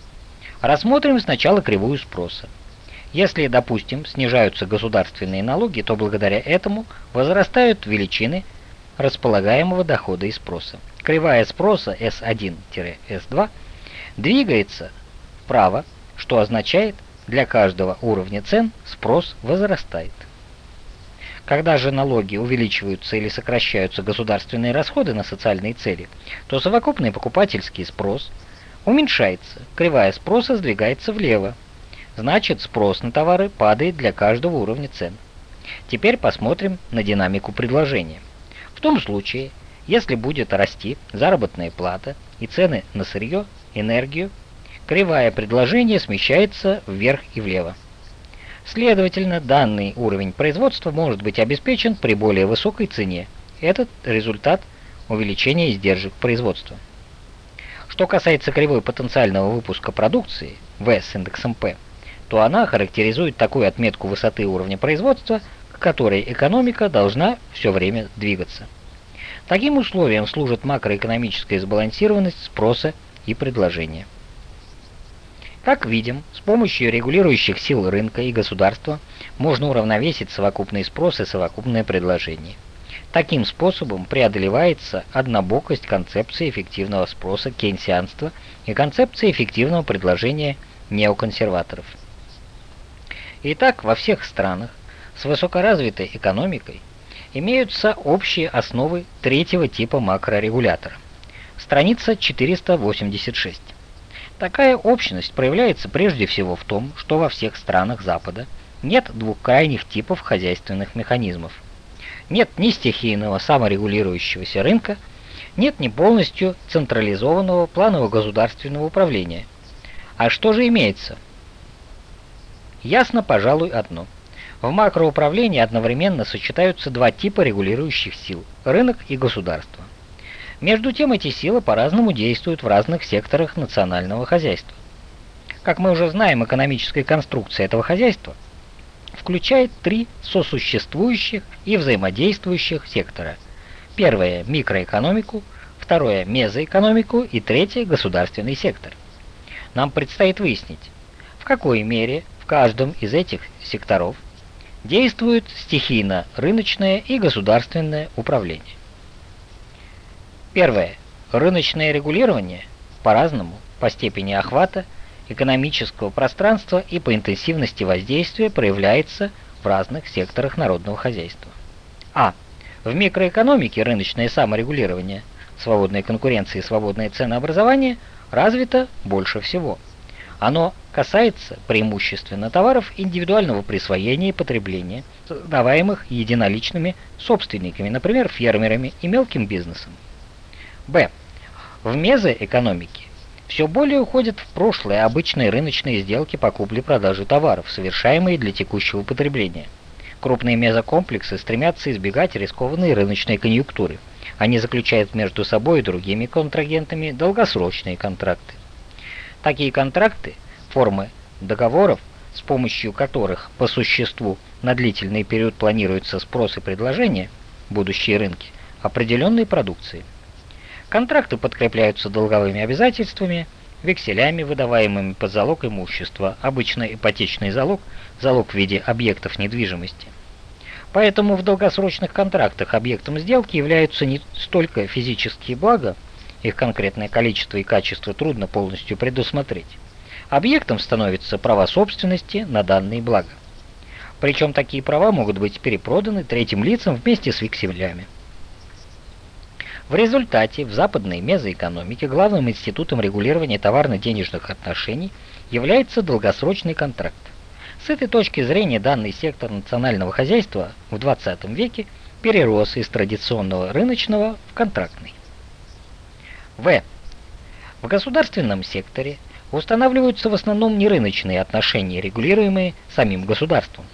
Рассмотрим сначала кривую спроса. Если, допустим, снижаются государственные налоги, то благодаря этому возрастают величины располагаемого дохода и спроса. Кривая спроса S1-S2 двигается вправо, что означает, для каждого уровня цен спрос возрастает. Когда же налоги увеличиваются или сокращаются государственные расходы на социальные цели, то совокупный покупательский спрос уменьшается, кривая спроса сдвигается влево. Значит, спрос на товары падает для каждого уровня цен. Теперь посмотрим на динамику предложения. В том случае, если будет расти заработная плата и цены на сырье, энергию, кривая предложения смещается вверх и влево. Следовательно, данный уровень производства может быть обеспечен при более высокой цене. Этот результат увеличения издержек производства. Что касается кривой потенциального выпуска продукции, V с индексом P, то она характеризует такую отметку высоты уровня производства, к которой экономика должна все время двигаться. Таким условием служит макроэкономическая сбалансированность спроса и предложения. Как видим, с помощью регулирующих сил рынка и государства можно уравновесить совокупный спрос и совокупное предложение. Таким способом преодолевается однобокость концепции эффективного спроса кейнсианства и концепции эффективного предложения неоконсерваторов. Итак, во всех странах с высокоразвитой экономикой имеются общие основы третьего типа макрорегулятора. Страница 486. Такая общность проявляется прежде всего в том, что во всех странах Запада нет двух крайних типов хозяйственных механизмов. Нет ни стихийного саморегулирующегося рынка, нет ни полностью централизованного планового государственного управления. А что же имеется? Ясно, пожалуй, одно – в макроуправлении одновременно сочетаются два типа регулирующих сил – рынок и государство. Между тем эти силы по-разному действуют в разных секторах национального хозяйства. Как мы уже знаем, экономическая конструкция этого хозяйства включает три сосуществующих и взаимодействующих сектора. Первое – микроэкономику, второе – мезоэкономику и третье – государственный сектор. Нам предстоит выяснить, в какой мере в каждом из этих секторов действуют стихийно рыночное и государственное управление. Первое. Рыночное регулирование по-разному, по степени охвата экономического пространства и по интенсивности воздействия проявляется в разных секторах народного хозяйства. А. В микроэкономике рыночное саморегулирование, свободная конкуренция и свободное ценообразование развито больше всего. Оно касается преимущественно товаров индивидуального присвоения и потребления, создаваемых единоличными собственниками, например, фермерами и мелким бизнесом. Б. В мезоэкономике все более уходят в прошлое обычные рыночные сделки по купле-продаже товаров, совершаемые для текущего потребления. Крупные мезокомплексы стремятся избегать рискованной рыночной конъюнктуры. Они заключают между собой и другими контрагентами долгосрочные контракты. Такие контракты, формы договоров, с помощью которых по существу на длительный период планируется спрос и предложение, будущие рынки, определенной продукции. Контракты подкрепляются долговыми обязательствами, векселями, выдаваемыми под залог имущества, обычно ипотечный залог, залог в виде объектов недвижимости. Поэтому в долгосрочных контрактах объектом сделки являются не столько физические блага, их конкретное количество и качество трудно полностью предусмотреть. Объектом становятся права собственности на данные блага. Причем такие права могут быть перепроданы третьим лицам вместе с векселями. В результате в западной мезоэкономике главным институтом регулирования товарно-денежных отношений является долгосрочный контракт. С этой точки зрения данный сектор национального хозяйства в 20 веке перерос из традиционного рыночного в контрактный. В. В государственном секторе устанавливаются в основном нерыночные отношения, регулируемые самим государством.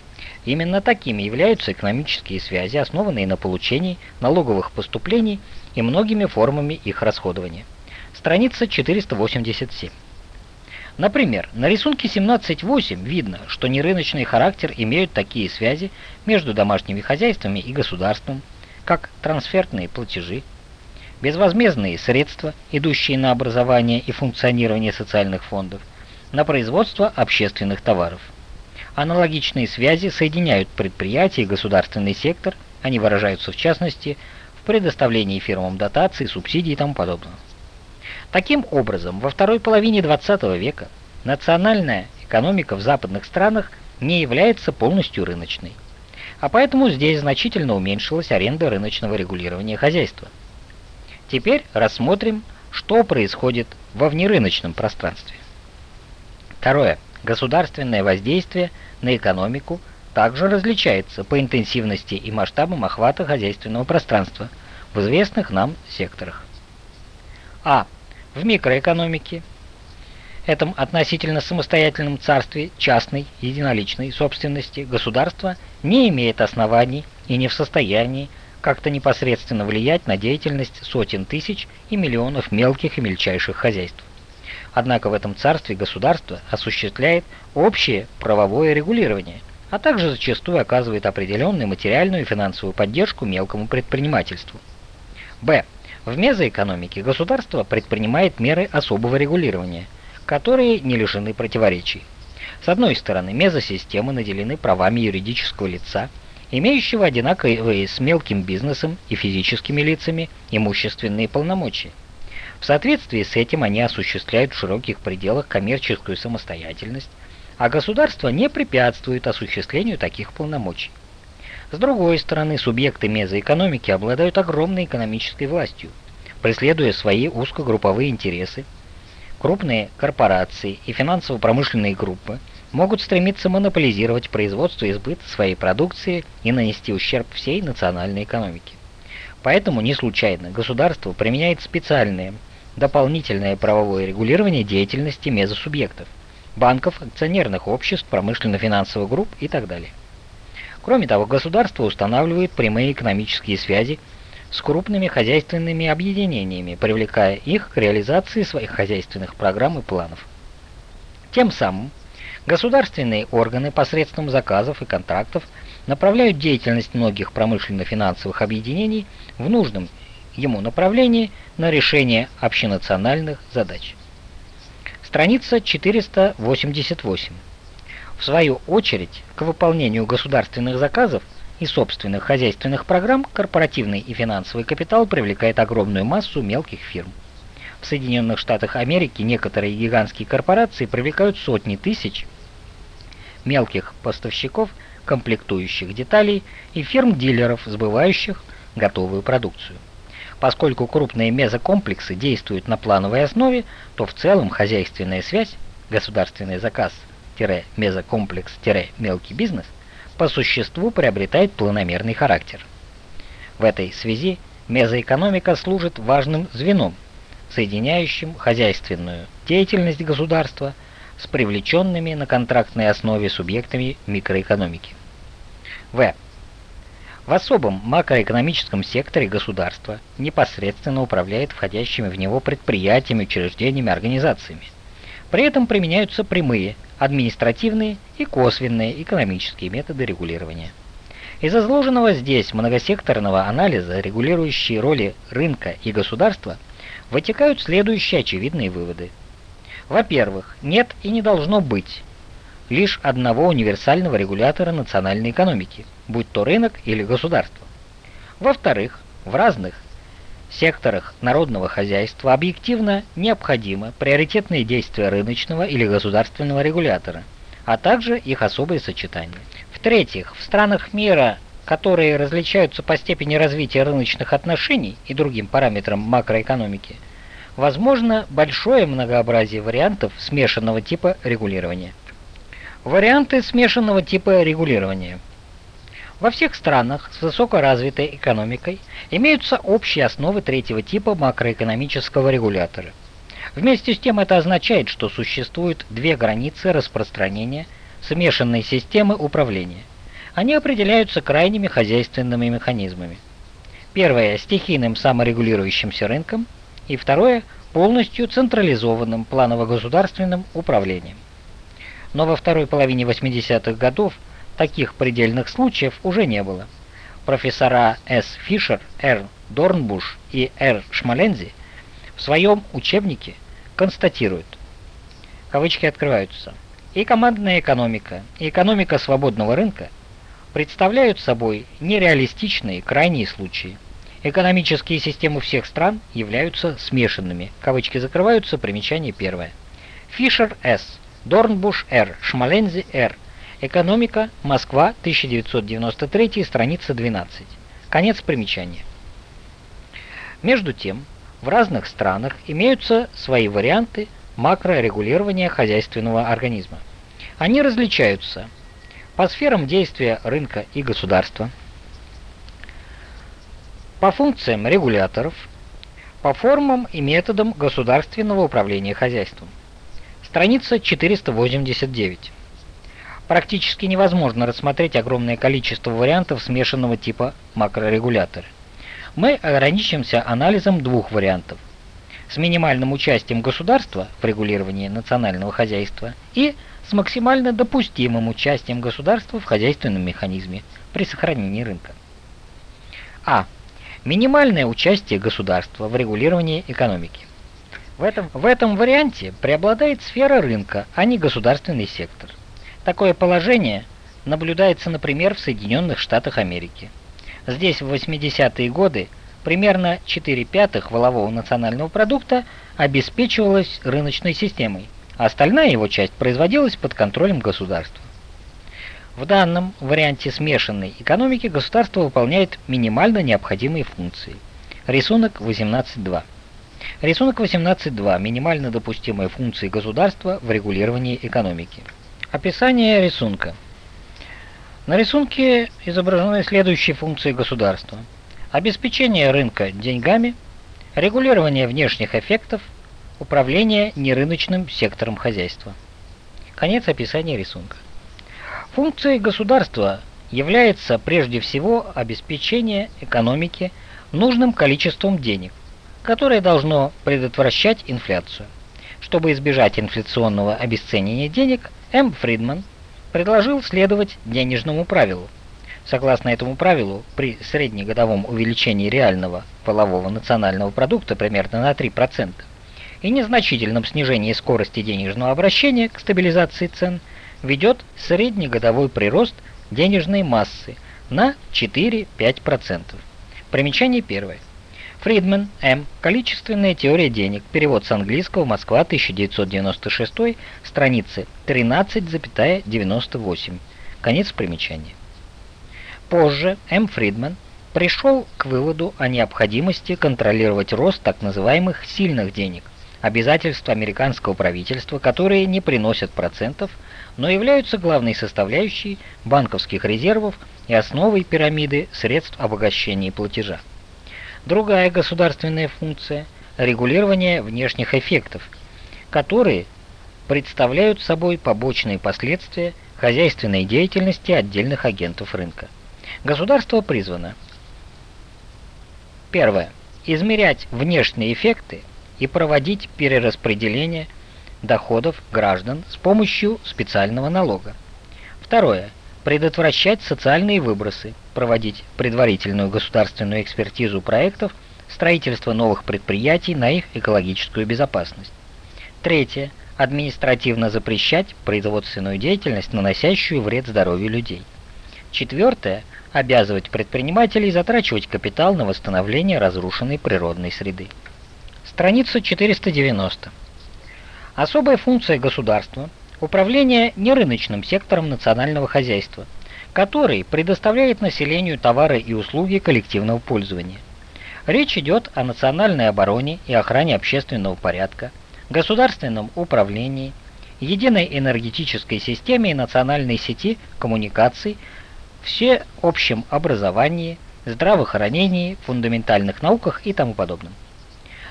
Именно такими являются экономические связи, основанные на получении налоговых поступлений и многими формами их расходования. Страница 487. Например, на рисунке 17.8 видно, что нерыночный характер имеют такие связи между домашними хозяйствами и государством, как трансфертные платежи, безвозмездные средства, идущие на образование и функционирование социальных фондов, на производство общественных товаров. Аналогичные связи соединяют предприятия и государственный сектор, они выражаются в частности предоставлении фирмам дотаций, субсидий и тому подобного. Таким образом, во второй половине 20 века национальная экономика в западных странах не является полностью рыночной, а поэтому здесь значительно уменьшилась аренда рыночного регулирования хозяйства. Теперь рассмотрим, что происходит во внерыночном пространстве. Второе. Государственное воздействие на экономику – также различается по интенсивности и масштабам охвата хозяйственного пространства в известных нам секторах. А. В микроэкономике, этом относительно самостоятельном царстве частной единоличной собственности государство не имеет оснований и не в состоянии как-то непосредственно влиять на деятельность сотен тысяч и миллионов мелких и мельчайших хозяйств. Однако в этом царстве государство осуществляет общее правовое регулирование – а также зачастую оказывает определенную материальную и финансовую поддержку мелкому предпринимательству. Б. В мезоэкономике государство предпринимает меры особого регулирования, которые не лишены противоречий. С одной стороны, мезосистемы наделены правами юридического лица, имеющего одинаковые с мелким бизнесом и физическими лицами имущественные полномочия. В соответствии с этим они осуществляют в широких пределах коммерческую самостоятельность, а государство не препятствует осуществлению таких полномочий. С другой стороны, субъекты мезоэкономики обладают огромной экономической властью, преследуя свои узкогрупповые интересы. Крупные корпорации и финансово-промышленные группы могут стремиться монополизировать производство и сбыт своей продукции и нанести ущерб всей национальной экономике. Поэтому не случайно государство применяет специальное дополнительное правовое регулирование деятельности мезосубъектов – банков, акционерных обществ, промышленно-финансовых групп и так далее. Кроме того, государство устанавливает прямые экономические связи с крупными хозяйственными объединениями, привлекая их к реализации своих хозяйственных программ и планов. Тем самым государственные органы посредством заказов и контрактов направляют деятельность многих промышленно-финансовых объединений в нужном ему направлении на решение общенациональных задач. Страница 488. В свою очередь, к выполнению государственных заказов и собственных хозяйственных программ корпоративный и финансовый капитал привлекает огромную массу мелких фирм. В Соединенных Штатах Америки некоторые гигантские корпорации привлекают сотни тысяч мелких поставщиков комплектующих деталей и фирм-дилеров, сбывающих готовую продукцию. Поскольку крупные мезокомплексы действуют на плановой основе, то в целом хозяйственная связь, государственный заказ-мезокомплекс-мелкий бизнес по существу приобретает планомерный характер. В этой связи мезоэкономика служит важным звеном, соединяющим хозяйственную деятельность государства с привлеченными на контрактной основе субъектами микроэкономики. В. В особом макроэкономическом секторе государства непосредственно управляет входящими в него предприятиями, учреждениями, организациями. При этом применяются прямые, административные и косвенные экономические методы регулирования. Из изложенного здесь многосекторного анализа регулирующей роли рынка и государства вытекают следующие очевидные выводы. Во-первых, нет и не должно быть лишь одного универсального регулятора национальной экономики, будь то рынок или государство. Во-вторых, в разных секторах народного хозяйства объективно необходимо приоритетные действия рыночного или государственного регулятора, а также их особые сочетания. В-третьих, в странах мира, которые различаются по степени развития рыночных отношений и другим параметрам макроэкономики, возможно большое многообразие вариантов смешанного типа регулирования. Варианты смешанного типа регулирования. Во всех странах с высокоразвитой экономикой имеются общие основы третьего типа макроэкономического регулятора. Вместе с тем это означает, что существуют две границы распространения смешанной системы управления. Они определяются крайними хозяйственными механизмами. Первое – стихийным саморегулирующимся рынком, и второе – полностью централизованным планово-государственным управлением но во второй половине 80-х годов таких предельных случаев уже не было. Профессора С. Фишер, Р. Дорнбуш и Р. Шмалензи в своем учебнике констатируют, кавычки открываются, и командная экономика, и экономика свободного рынка представляют собой нереалистичные крайние случаи. Экономические системы всех стран являются смешанными. Кавычки закрываются, примечание первое. Фишер С. Дорнбуш Р. Шмалензи Р. Экономика. Москва. 1993. Страница 12. Конец примечания. Между тем, в разных странах имеются свои варианты макрорегулирования хозяйственного организма. Они различаются по сферам действия рынка и государства, по функциям регуляторов, по формам и методам государственного управления хозяйством. Страница 489. Практически невозможно рассмотреть огромное количество вариантов смешанного типа макрорегулятора. Мы ограничимся анализом двух вариантов. С минимальным участием государства в регулировании национального хозяйства и с максимально допустимым участием государства в хозяйственном механизме при сохранении рынка. А. Минимальное участие государства в регулировании экономики. В этом, в этом варианте преобладает сфера рынка, а не государственный сектор. Такое положение наблюдается, например, в Соединенных Штатах Америки. Здесь в 80-е годы примерно 4 пятых волового национального продукта обеспечивалось рыночной системой, а остальная его часть производилась под контролем государства. В данном варианте смешанной экономики государство выполняет минимально необходимые функции. Рисунок 18.2. Рисунок 18.2. Минимально допустимые функции государства в регулировании экономики. Описание рисунка. На рисунке изображены следующие функции государства. Обеспечение рынка деньгами, регулирование внешних эффектов, управление нерыночным сектором хозяйства. Конец описания рисунка. Функцией государства является прежде всего обеспечение экономики нужным количеством денег, которое должно предотвращать инфляцию. Чтобы избежать инфляционного обесценивания денег, М. Фридман предложил следовать денежному правилу. Согласно этому правилу, при среднегодовом увеличении реального полового национального продукта примерно на 3% и незначительном снижении скорости денежного обращения к стабилизации цен ведет среднегодовой прирост денежной массы на 4-5%. Примечание первое. Фридман, М. Количественная теория денег. Перевод с английского. Москва, 1996. Страницы 13,98. Конец примечания. Позже М. Фридман пришел к выводу о необходимости контролировать рост так называемых «сильных денег», обязательств американского правительства, которые не приносят процентов, но являются главной составляющей банковских резервов и основой пирамиды средств обогащения и платежа. Другая государственная функция – регулирование внешних эффектов, которые представляют собой побочные последствия хозяйственной деятельности отдельных агентов рынка. Государство призвано Первое. Измерять внешние эффекты и проводить перераспределение доходов граждан с помощью специального налога. Второе предотвращать социальные выбросы, проводить предварительную государственную экспертизу проектов, строительство новых предприятий на их экологическую безопасность. Третье. Административно запрещать производственную деятельность, наносящую вред здоровью людей. Четвертое. Обязывать предпринимателей затрачивать капитал на восстановление разрушенной природной среды. Страница 490. Особая функция государства – Управление нерыночным сектором национального хозяйства, который предоставляет населению товары и услуги коллективного пользования. Речь идет о национальной обороне и охране общественного порядка, государственном управлении, единой энергетической системе и национальной сети коммуникаций, всеобщем образовании, здравоохранении, фундаментальных науках и тому подобном.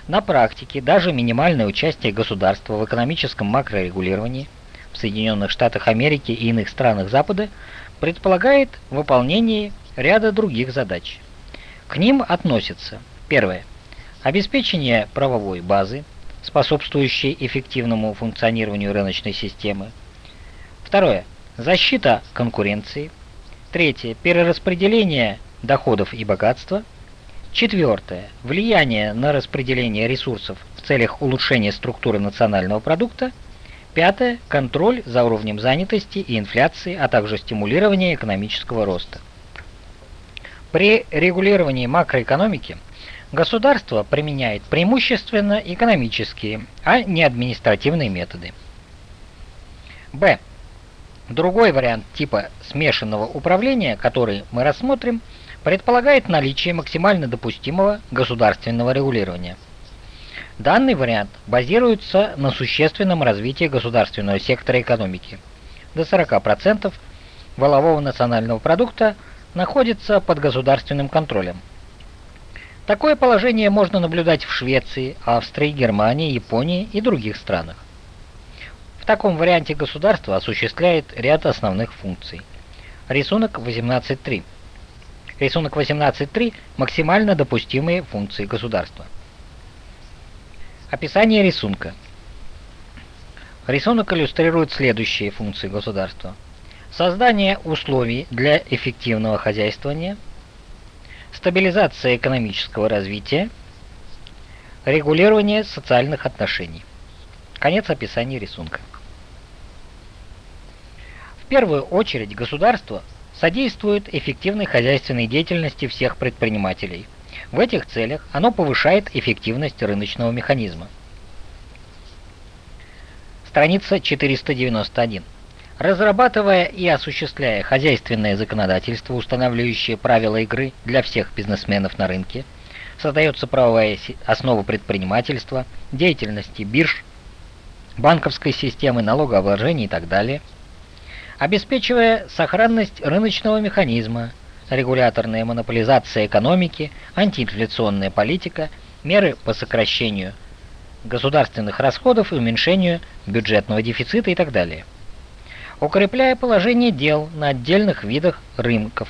На практике даже минимальное участие государства в экономическом макрорегулировании – в Соединенных Штатах Америки и иных странах Запада предполагает выполнение ряда других задач. К ним относятся первое обеспечение правовой базы, способствующей эффективному функционированию рыночной системы. Второе защита конкуренции. Третье перераспределение доходов и богатства. Четвертое влияние на распределение ресурсов в целях улучшения структуры национального продукта. Пятое – контроль за уровнем занятости и инфляции, а также стимулирование экономического роста. При регулировании макроэкономики государство применяет преимущественно экономические, а не административные методы. Б. Другой вариант типа смешанного управления, который мы рассмотрим, предполагает наличие максимально допустимого государственного регулирования – Данный вариант базируется на существенном развитии государственного сектора экономики. До 40% волового национального продукта находится под государственным контролем. Такое положение можно наблюдать в Швеции, Австрии, Германии, Японии и других странах. В таком варианте государство осуществляет ряд основных функций. Рисунок 18.3. Рисунок 18.3 – максимально допустимые функции государства. Описание рисунка. Рисунок иллюстрирует следующие функции государства. Создание условий для эффективного хозяйствования, стабилизация экономического развития, регулирование социальных отношений. Конец описания рисунка. В первую очередь государство содействует эффективной хозяйственной деятельности всех предпринимателей – в этих целях оно повышает эффективность рыночного механизма. Страница 491. Разрабатывая и осуществляя хозяйственное законодательство, устанавливающее правила игры для всех бизнесменов на рынке, создается правовая основа предпринимательства, деятельности бирж, банковской системы, налогообложения и так далее, обеспечивая сохранность рыночного механизма, регуляторная монополизация экономики, антиинфляционная политика, меры по сокращению государственных расходов и уменьшению бюджетного дефицита и так далее. Укрепляя положение дел на отдельных видах рынков,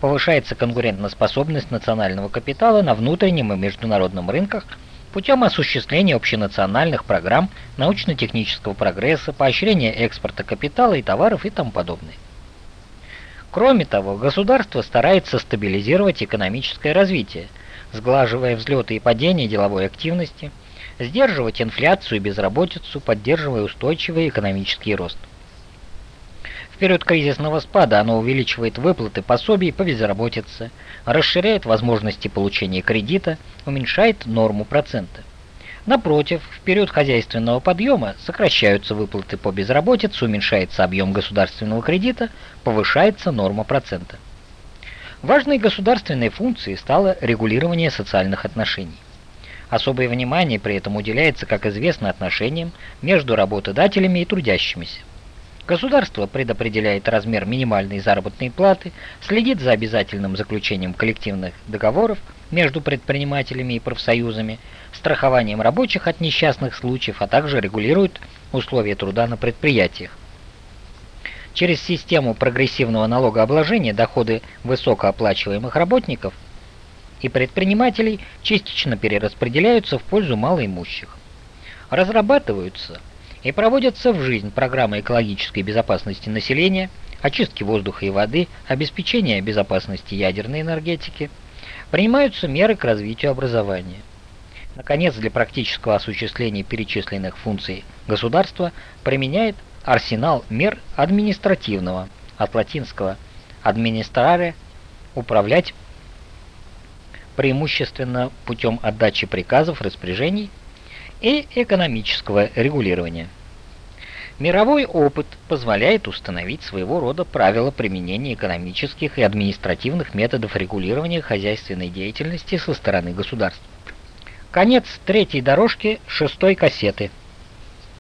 повышается конкурентоспособность национального капитала на внутреннем и международном рынках путем осуществления общенациональных программ научно-технического прогресса, поощрения экспорта капитала и товаров и тому подобное. Кроме того, государство старается стабилизировать экономическое развитие, сглаживая взлеты и падения деловой активности, сдерживать инфляцию и безработицу, поддерживая устойчивый экономический рост. В период кризисного спада оно увеличивает выплаты пособий по безработице, расширяет возможности получения кредита, уменьшает норму процента. Напротив, в период хозяйственного подъема сокращаются выплаты по безработице, уменьшается объем государственного кредита, повышается норма процента. Важной государственной функцией стало регулирование социальных отношений. Особое внимание при этом уделяется, как известно, отношениям между работодателями и трудящимися. Государство предопределяет размер минимальной заработной платы, следит за обязательным заключением коллективных договоров между предпринимателями и профсоюзами, страхованием рабочих от несчастных случаев, а также регулирует условия труда на предприятиях. Через систему прогрессивного налогообложения доходы высокооплачиваемых работников и предпринимателей частично перераспределяются в пользу малоимущих. Разрабатываются и проводятся в жизнь программы экологической безопасности населения, очистки воздуха и воды, обеспечения безопасности ядерной энергетики, принимаются меры к развитию образования. Наконец, для практического осуществления перечисленных функций государство применяет арсенал мер административного, от латинского «administrare» – управлять преимущественно путем отдачи приказов, распоряжений и экономического регулирования. Мировой опыт позволяет установить своего рода правила применения экономических и административных методов регулирования хозяйственной деятельности со стороны государства. Конец третьей дорожки шестой кассеты.